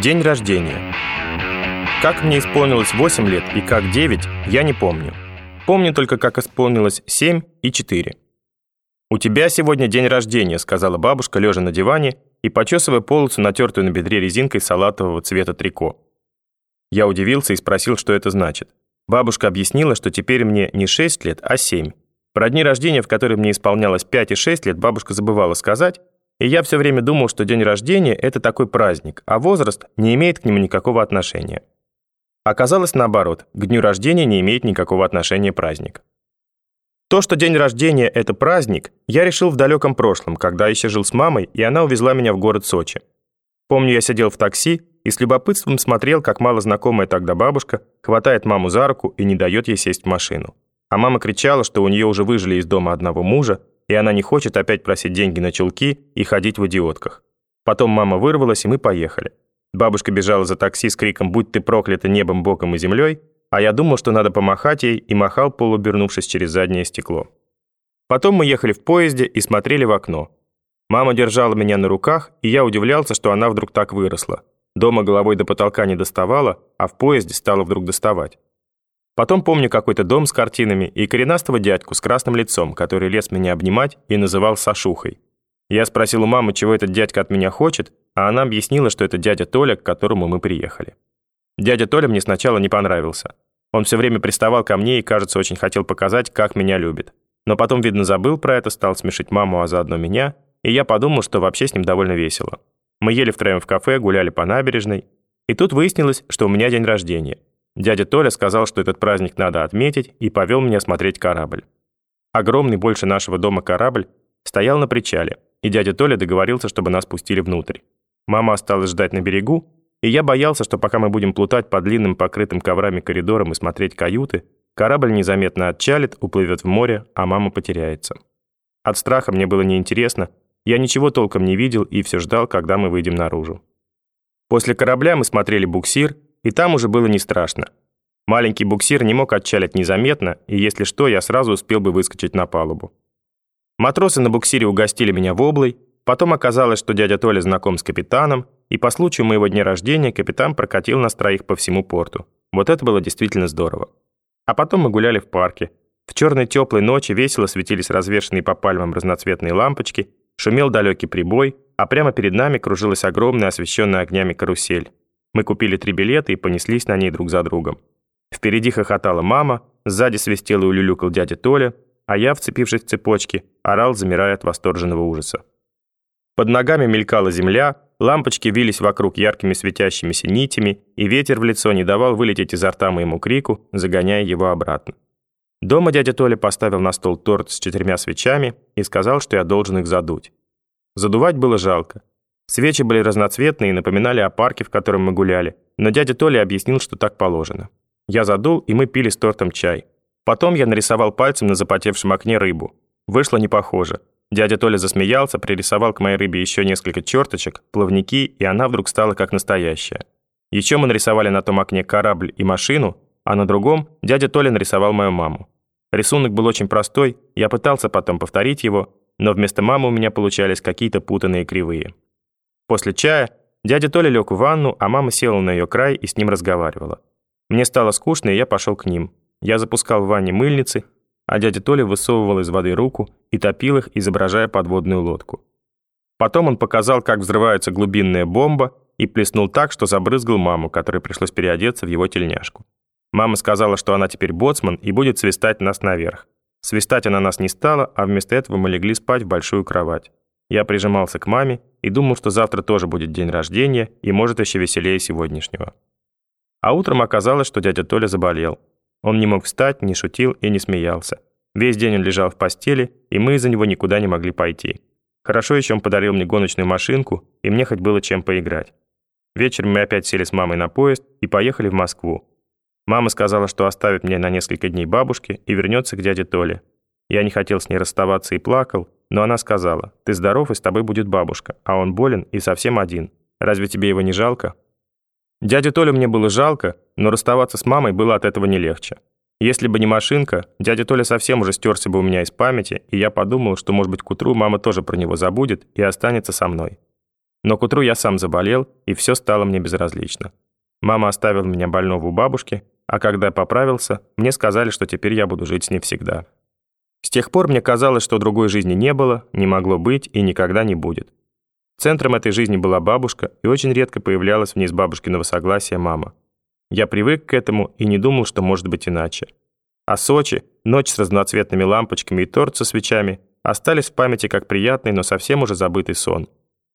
День рождения. Как мне исполнилось 8 лет и как 9, я не помню. Помню только, как исполнилось 7 и 4. «У тебя сегодня день рождения», — сказала бабушка, лежа на диване и почесывая полосу, натертую на бедре резинкой салатового цвета трико. Я удивился и спросил, что это значит. Бабушка объяснила, что теперь мне не 6 лет, а 7. Про дни рождения, в которые мне исполнялось 5 и 6 лет, бабушка забывала сказать, и я все время думал, что день рождения – это такой праздник, а возраст не имеет к нему никакого отношения. Оказалось наоборот, к дню рождения не имеет никакого отношения праздник. То, что день рождения – это праздник, я решил в далеком прошлом, когда еще жил с мамой, и она увезла меня в город Сочи. Помню, я сидел в такси и с любопытством смотрел, как мало знакомая тогда бабушка хватает маму за руку и не дает ей сесть в машину. А мама кричала, что у нее уже выжили из дома одного мужа, и она не хочет опять просить деньги на чулки и ходить в идиотках. Потом мама вырвалась, и мы поехали. Бабушка бежала за такси с криком «Будь ты проклята небом, боком и землей», а я думал, что надо помахать ей, и махал, полубернувшись через заднее стекло. Потом мы ехали в поезде и смотрели в окно. Мама держала меня на руках, и я удивлялся, что она вдруг так выросла. Дома головой до потолка не доставала, а в поезде стала вдруг доставать. Потом помню какой-то дом с картинами и коренастого дядьку с красным лицом, который лез меня обнимать и называл Сашухой. Я спросил у мамы, чего этот дядька от меня хочет, а она объяснила, что это дядя Толя, к которому мы приехали. Дядя Толя мне сначала не понравился. Он все время приставал ко мне и, кажется, очень хотел показать, как меня любит. Но потом, видно, забыл про это, стал смешить маму, а заодно меня, и я подумал, что вообще с ним довольно весело. Мы ели втроем в кафе, гуляли по набережной, и тут выяснилось, что у меня день рождения. Дядя Толя сказал, что этот праздник надо отметить, и повел меня смотреть корабль. Огромный, больше нашего дома корабль стоял на причале, и дядя Толя договорился, чтобы нас пустили внутрь. Мама осталась ждать на берегу, и я боялся, что пока мы будем плутать по длинным покрытым коврами коридорам и смотреть каюты, корабль незаметно отчалит, уплывет в море, а мама потеряется. От страха мне было неинтересно, я ничего толком не видел и все ждал, когда мы выйдем наружу. После корабля мы смотрели буксир, и там уже было не страшно. Маленький буксир не мог отчалить незаметно, и если что, я сразу успел бы выскочить на палубу. Матросы на буксире угостили меня воблой, потом оказалось, что дядя Толя знаком с капитаном, и по случаю моего дня рождения капитан прокатил нас троих по всему порту. Вот это было действительно здорово. А потом мы гуляли в парке. В черной теплой ночи весело светились развешенные по пальмам разноцветные лампочки, шумел далекий прибой, а прямо перед нами кружилась огромная освещенная огнями карусель. Мы купили три билета и понеслись на ней друг за другом. Впереди хохотала мама, сзади свистел и улюлюкал дядя Толя, а я, вцепившись в цепочки, орал, замирая от восторженного ужаса. Под ногами мелькала земля, лампочки вились вокруг яркими светящимися нитями, и ветер в лицо не давал вылететь изо рта моему крику, загоняя его обратно. Дома дядя Толя поставил на стол торт с четырьмя свечами и сказал, что я должен их задуть. Задувать было жалко. Свечи были разноцветные и напоминали о парке, в котором мы гуляли, но дядя Толя объяснил, что так положено. Я задул, и мы пили с тортом чай. Потом я нарисовал пальцем на запотевшем окне рыбу. Вышло не похоже. Дядя Толя засмеялся, пририсовал к моей рыбе еще несколько черточек, плавники, и она вдруг стала как настоящая. Еще мы нарисовали на том окне корабль и машину, а на другом дядя Толя нарисовал мою маму. Рисунок был очень простой, я пытался потом повторить его, но вместо мамы у меня получались какие-то путанные кривые. После чая дядя Толя лег в ванну, а мама села на ее край и с ним разговаривала. Мне стало скучно, и я пошел к ним. Я запускал в ванне мыльницы, а дядя Толя высовывал из воды руку и топил их, изображая подводную лодку. Потом он показал, как взрывается глубинная бомба, и плеснул так, что забрызгал маму, которой пришлось переодеться в его тельняшку. Мама сказала, что она теперь боцман и будет свистать нас наверх. Свистать она нас не стала, а вместо этого мы легли спать в большую кровать. Я прижимался к маме и думал, что завтра тоже будет день рождения и может еще веселее сегодняшнего. А утром оказалось, что дядя Толя заболел. Он не мог встать, не шутил и не смеялся. Весь день он лежал в постели, и мы из-за него никуда не могли пойти. Хорошо еще он подарил мне гоночную машинку, и мне хоть было чем поиграть. Вечером мы опять сели с мамой на поезд и поехали в Москву. Мама сказала, что оставит меня на несколько дней бабушке и вернется к дяде Толе. Я не хотел с ней расставаться и плакал, но она сказала, «Ты здоров, и с тобой будет бабушка, а он болен и совсем один. Разве тебе его не жалко?» Дядю Толю мне было жалко, но расставаться с мамой было от этого не легче. Если бы не машинка, дядя Толя совсем уже стерся бы у меня из памяти, и я подумал, что, может быть, к утру мама тоже про него забудет и останется со мной. Но к утру я сам заболел, и все стало мне безразлично. Мама оставила меня больного у бабушки, а когда поправился, мне сказали, что теперь я буду жить с ней всегда. С тех пор мне казалось, что другой жизни не было, не могло быть и никогда не будет. Центром этой жизни была бабушка, и очень редко появлялась вниз бабушкиного согласия мама. Я привык к этому и не думал, что может быть иначе. А Сочи, ночь с разноцветными лампочками и торт со свечами остались в памяти как приятный, но совсем уже забытый сон.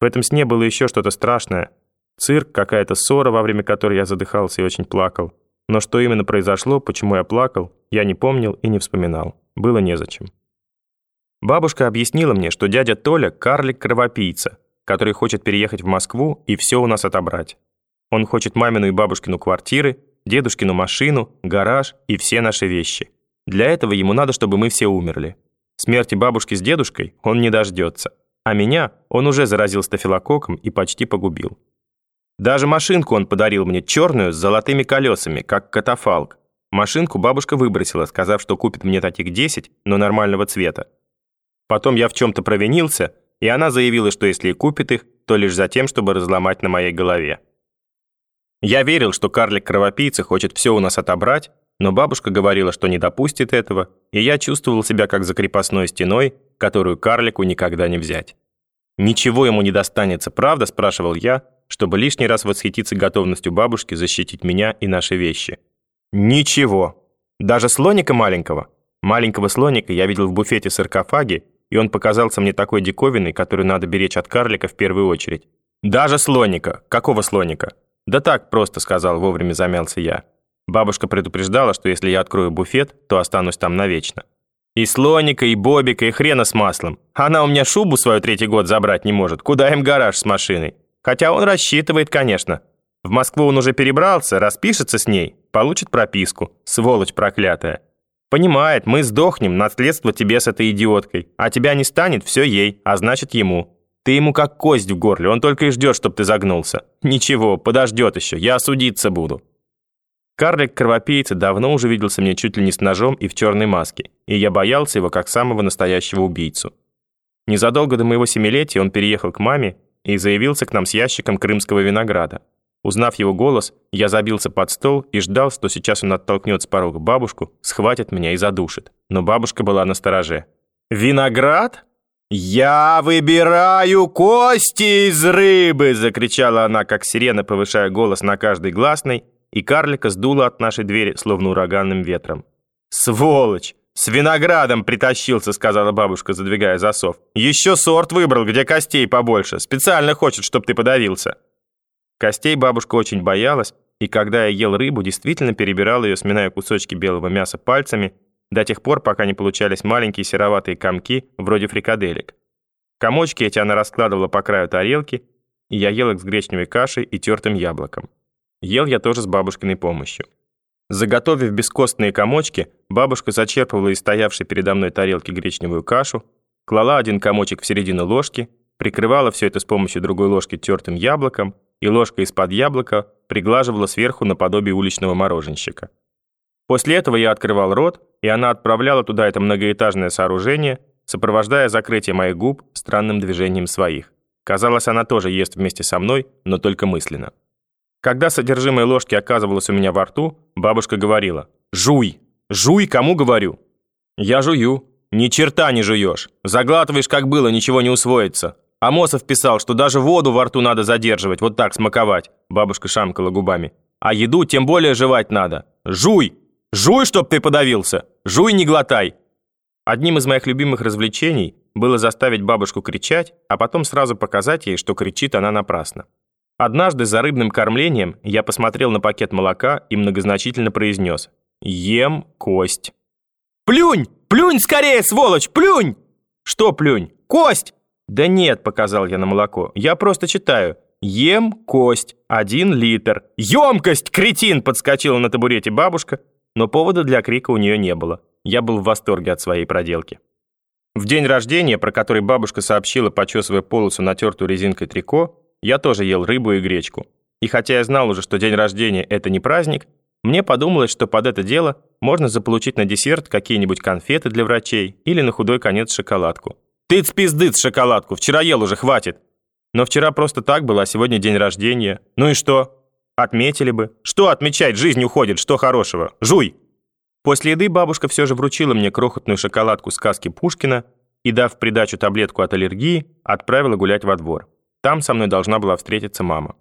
В этом сне было еще что-то страшное. Цирк, какая-то ссора, во время которой я задыхался и очень плакал. Но что именно произошло, почему я плакал, я не помнил и не вспоминал. Было незачем. Бабушка объяснила мне, что дядя Толя – карлик-кровопийца, который хочет переехать в Москву и все у нас отобрать. Он хочет мамину и бабушкину квартиры, дедушкину машину, гараж и все наши вещи. Для этого ему надо, чтобы мы все умерли. Смерти бабушки с дедушкой он не дождется. А меня он уже заразил стафилококком и почти погубил. Даже машинку он подарил мне черную с золотыми колесами, как катафалк. Машинку бабушка выбросила, сказав, что купит мне таких 10, но нормального цвета. Потом я в чем-то провинился, и она заявила, что если и купит их, то лишь за тем, чтобы разломать на моей голове. Я верил, что карлик-кровопийца хочет все у нас отобрать, но бабушка говорила, что не допустит этого, и я чувствовал себя как за крепостной стеной, которую карлику никогда не взять. «Ничего ему не достанется, правда?» – спрашивал я, чтобы лишний раз восхититься готовностью бабушки защитить меня и наши вещи. «Ничего. Даже слоника маленького. Маленького слоника я видел в буфете саркофаге, и он показался мне такой диковиной, которую надо беречь от карлика в первую очередь. Даже слоника. Какого слоника?» «Да так просто», – сказал, вовремя замялся я. Бабушка предупреждала, что если я открою буфет, то останусь там навечно. И слоника, и бобика, и хрена с маслом. Она у меня шубу свою третий год забрать не может. Куда им гараж с машиной? Хотя он рассчитывает, конечно. В Москву он уже перебрался, распишется с ней, получит прописку. Сволочь проклятая. Понимает, мы сдохнем, наследство тебе с этой идиоткой. А тебя не станет, все ей, а значит ему. Ты ему как кость в горле, он только и ждет, чтоб ты загнулся. Ничего, подождет еще, я судиться буду. Карлик-кровопийца давно уже виделся мне чуть ли не с ножом и в черной маске, и я боялся его как самого настоящего убийцу. Незадолго до моего семилетия он переехал к маме и заявился к нам с ящиком крымского винограда. Узнав его голос, я забился под стол и ждал, что сейчас он оттолкнет с порога бабушку, схватит меня и задушит. Но бабушка была на стороже. «Виноград? Я выбираю кости из рыбы!» закричала она, как сирена, повышая голос на каждый гласный, и карлика сдуло от нашей двери, словно ураганным ветром. «Сволочь! С виноградом притащился», — сказала бабушка, задвигая засов. «Еще сорт выбрал, где костей побольше. Специально хочет, чтобы ты подавился». Костей бабушка очень боялась, и когда я ел рыбу, действительно перебирал ее, сминая кусочки белого мяса пальцами, до тех пор, пока не получались маленькие сероватые комки, вроде фрикаделек. Комочки эти она раскладывала по краю тарелки, и я ел их с гречневой кашей и тертым яблоком. Ел я тоже с бабушкиной помощью. Заготовив бескостные комочки, бабушка зачерпывала из стоявшей передо мной тарелки гречневую кашу, клала один комочек в середину ложки, прикрывала все это с помощью другой ложки тертым яблоком и ложкой из-под яблока приглаживала сверху наподобие уличного мороженщика. После этого я открывал рот, и она отправляла туда это многоэтажное сооружение, сопровождая закрытие моих губ странным движением своих. Казалось, она тоже ест вместе со мной, но только мысленно. Когда содержимое ложки оказывалось у меня во рту, бабушка говорила «Жуй! Жуй, кому говорю?» «Я жую. Ни черта не жуешь. Заглатываешь, как было, ничего не усвоится. Амосов писал, что даже воду во рту надо задерживать, вот так смаковать», бабушка шамкала губами. «А еду тем более жевать надо. Жуй! Жуй, чтоб ты подавился! Жуй, не глотай!» Одним из моих любимых развлечений было заставить бабушку кричать, а потом сразу показать ей, что кричит она напрасно. Однажды за рыбным кормлением я посмотрел на пакет молока и многозначительно произнес «Ем кость». «Плюнь! Плюнь скорее, сволочь! Плюнь!» «Что плюнь? Кость!» «Да нет», — показал я на молоко, — «я просто читаю. Ем кость, один литр». «Емкость, кретин!» — подскочила на табурете бабушка, но повода для крика у нее не было. Я был в восторге от своей проделки. В день рождения, про который бабушка сообщила, почесывая полосу натертую резинкой трико, я тоже ел рыбу и гречку. И хотя я знал уже, что день рождения – это не праздник, мне подумалось, что под это дело можно заполучить на десерт какие-нибудь конфеты для врачей или на худой конец шоколадку. «Тыц-пиздыц шоколадку, вчера ел уже, хватит!» Но вчера просто так было, а сегодня день рождения. Ну и что? Отметили бы. Что отмечать? Жизнь уходит, что хорошего? Жуй!» После еды бабушка все же вручила мне крохотную шоколадку сказки Пушкина и, дав придачу таблетку от аллергии, отправила гулять во двор. Там со мной должна была встретиться мама.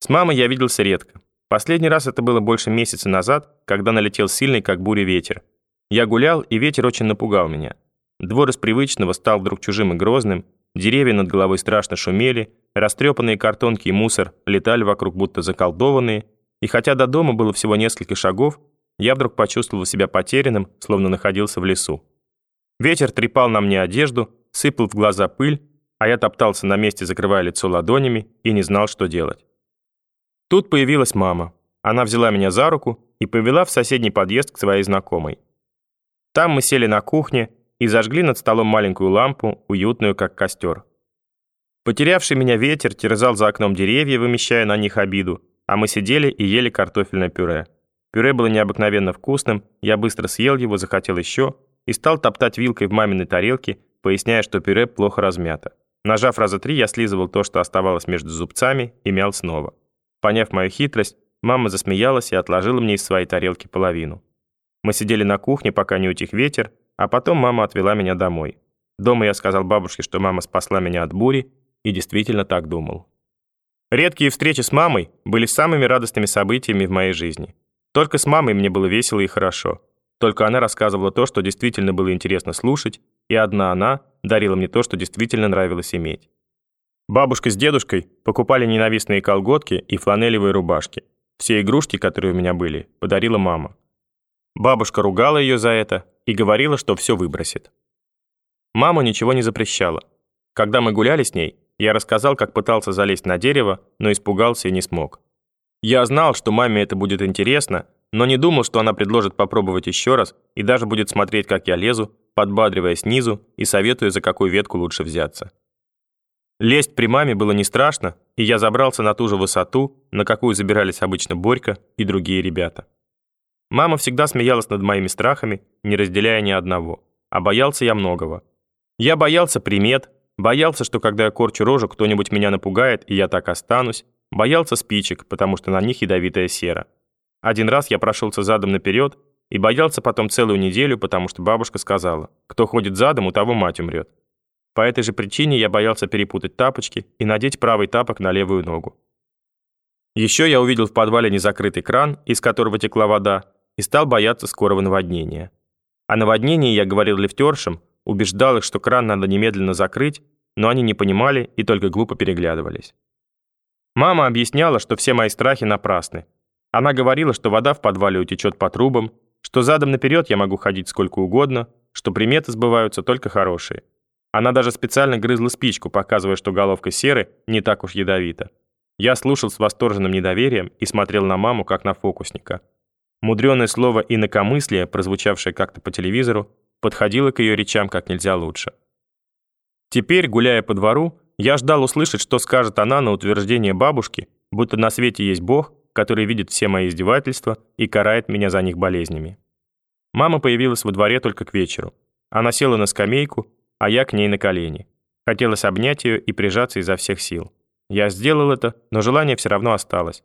С мамой я виделся редко. Последний раз это было больше месяца назад, когда налетел сильный, как буря, ветер. Я гулял, и ветер очень напугал меня. Двор из привычного стал вдруг чужим и грозным, деревья над головой страшно шумели, растрепанные картонки и мусор летали вокруг будто заколдованные, и хотя до дома было всего несколько шагов, я вдруг почувствовал себя потерянным, словно находился в лесу. Ветер трепал на мне одежду, сыпал в глаза пыль, а я топтался на месте, закрывая лицо ладонями, и не знал, что делать. Тут появилась мама. Она взяла меня за руку и повела в соседний подъезд к своей знакомой. Там мы сели на кухне и зажгли над столом маленькую лампу, уютную, как костер. Потерявший меня ветер терзал за окном деревья, вымещая на них обиду, а мы сидели и ели картофельное пюре. Пюре было необыкновенно вкусным, я быстро съел его, захотел еще, и стал топтать вилкой в маминой тарелке, поясняя, что пюре плохо размято. Нажав раза три, я слизывал то, что оставалось между зубцами, и мял снова. Поняв мою хитрость, мама засмеялась и отложила мне из своей тарелки половину. Мы сидели на кухне, пока не утих ветер, а потом мама отвела меня домой. Дома я сказал бабушке, что мама спасла меня от бури, и действительно так думал. Редкие встречи с мамой были самыми радостными событиями в моей жизни. Только с мамой мне было весело и хорошо. Только она рассказывала то, что действительно было интересно слушать, и одна она дарила мне то, что действительно нравилось иметь. Бабушка с дедушкой покупали ненавистные колготки и фланелевые рубашки. Все игрушки, которые у меня были, подарила мама. Бабушка ругала ее за это и говорила, что все выбросит. Мама ничего не запрещала. Когда мы гуляли с ней, я рассказал, как пытался залезть на дерево, но испугался и не смог. Я знал, что маме это будет интересно, но не думал, что она предложит попробовать еще раз и даже будет смотреть, как я лезу, подбадривая снизу и советуя, за какую ветку лучше взяться. Лезть при маме было не страшно, и я забрался на ту же высоту, на какую забирались обычно Борька и другие ребята. Мама всегда смеялась над моими страхами, не разделяя ни одного, а боялся я многого. Я боялся примет, боялся, что когда я корчу рожу, кто-нибудь меня напугает, и я так останусь, боялся спичек, потому что на них ядовитая сера. Один раз я прошелся задом наперед и боялся потом целую неделю, потому что бабушка сказала, кто ходит задом, у того мать умрет. По этой же причине я боялся перепутать тапочки и надеть правый тапок на левую ногу. Еще я увидел в подвале незакрытый кран, из которого текла вода, и стал бояться скорого наводнения. О наводнении я говорил лифтершам, убеждал их, что кран надо немедленно закрыть, но они не понимали и только глупо переглядывались. Мама объясняла, что все мои страхи напрасны. Она говорила, что вода в подвале утечет по трубам, что задом наперед я могу ходить сколько угодно, что приметы сбываются только хорошие. Она даже специально грызла спичку, показывая, что головка серы не так уж ядовита. Я слушал с восторженным недоверием и смотрел на маму, как на фокусника. Мудреное слово «инакомыслие», прозвучавшее как-то по телевизору, подходило к ее речам как нельзя лучше. Теперь, гуляя по двору, я ждал услышать, что скажет она на утверждение бабушки, будто на свете есть Бог, который видит все мои издевательства и карает меня за них болезнями. Мама появилась во дворе только к вечеру. Она села на скамейку, а я к ней на колени. Хотелось обнять ее и прижаться изо всех сил. Я сделал это, но желание все равно осталось.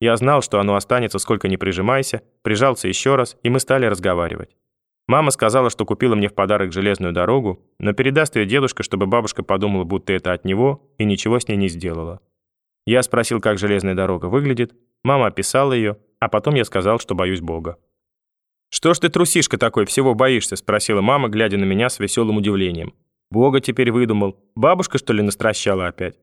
Я знал, что оно останется, сколько ни прижимайся, прижался еще раз, и мы стали разговаривать. Мама сказала, что купила мне в подарок железную дорогу, но передаст ее дедушка, чтобы бабушка подумала, будто это от него, и ничего с ней не сделала. Я спросил, как железная дорога выглядит, мама описала ее, а потом я сказал, что боюсь Бога. «Что ж ты, трусишка такой, всего боишься?» — спросила мама, глядя на меня с веселым удивлением. «Бога теперь выдумал. Бабушка, что ли, настращала опять?»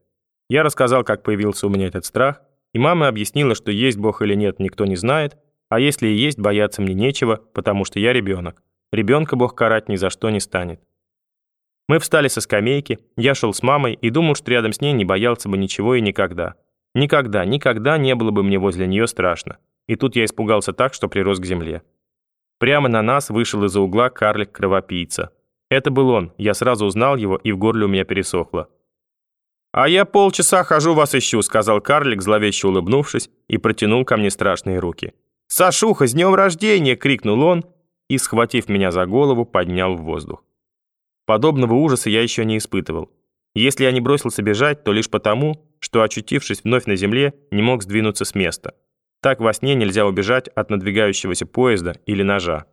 Я рассказал, как появился у меня этот страх, и мама объяснила, что есть Бог или нет, никто не знает, а если и есть, бояться мне нечего, потому что я ребенок. Ребенка Бог карать ни за что не станет. Мы встали со скамейки, я шел с мамой и думал, что рядом с ней не боялся бы ничего и никогда. Никогда, никогда не было бы мне возле нее страшно. И тут я испугался так, что прирос к земле. Прямо на нас вышел из-за угла карлик-кровопийца. Это был он, я сразу узнал его, и в горле у меня пересохло. «А я полчаса хожу вас ищу», — сказал карлик, зловеще улыбнувшись, и протянул ко мне страшные руки. «Сашуха, с днем рождения!» — крикнул он, и, схватив меня за голову, поднял в воздух. Подобного ужаса я еще не испытывал. Если я не бросился бежать, то лишь потому, что, очутившись вновь на земле, не мог сдвинуться с места. Так во сне нельзя убежать от надвигающегося поезда или ножа.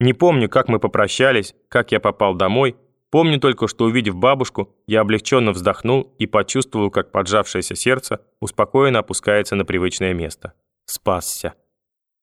Не помню, как мы попрощались, как я попал домой, помню только, что, увидев бабушку, я облегченно вздохнул и почувствовал, как поджавшееся сердце успокоенно опускается на привычное место. Спасся.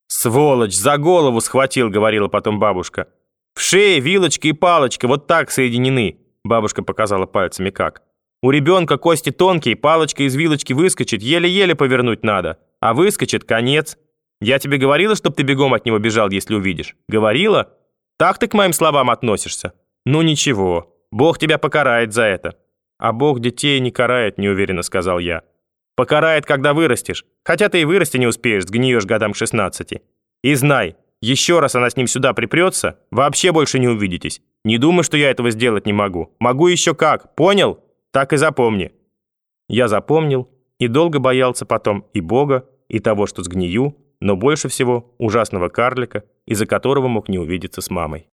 «Сволочь, за голову схватил», — говорила потом бабушка. «В шее вилочка и палочка вот так соединены», — бабушка показала пальцами как. «У ребенка кости тонкие, палочка из вилочки выскочит, еле-еле повернуть надо, а выскочит — конец. Я тебе говорила, чтоб ты бегом от него бежал, если увидишь? Говорила? Так ты к моим словам относишься? Ну ничего, Бог тебя покарает за это». «А Бог детей не карает», — неуверенно сказал я. Покарает, когда вырастешь. Хотя ты и вырасти не успеешь, сгниешь годам к 16. И знай, еще раз она с ним сюда припрется, вообще больше не увидитесь. Не думай, что я этого сделать не могу. Могу еще как, понял? Так и запомни». Я запомнил и долго боялся потом и Бога, и того, что сгнию, но больше всего ужасного карлика, из-за которого мог не увидеться с мамой.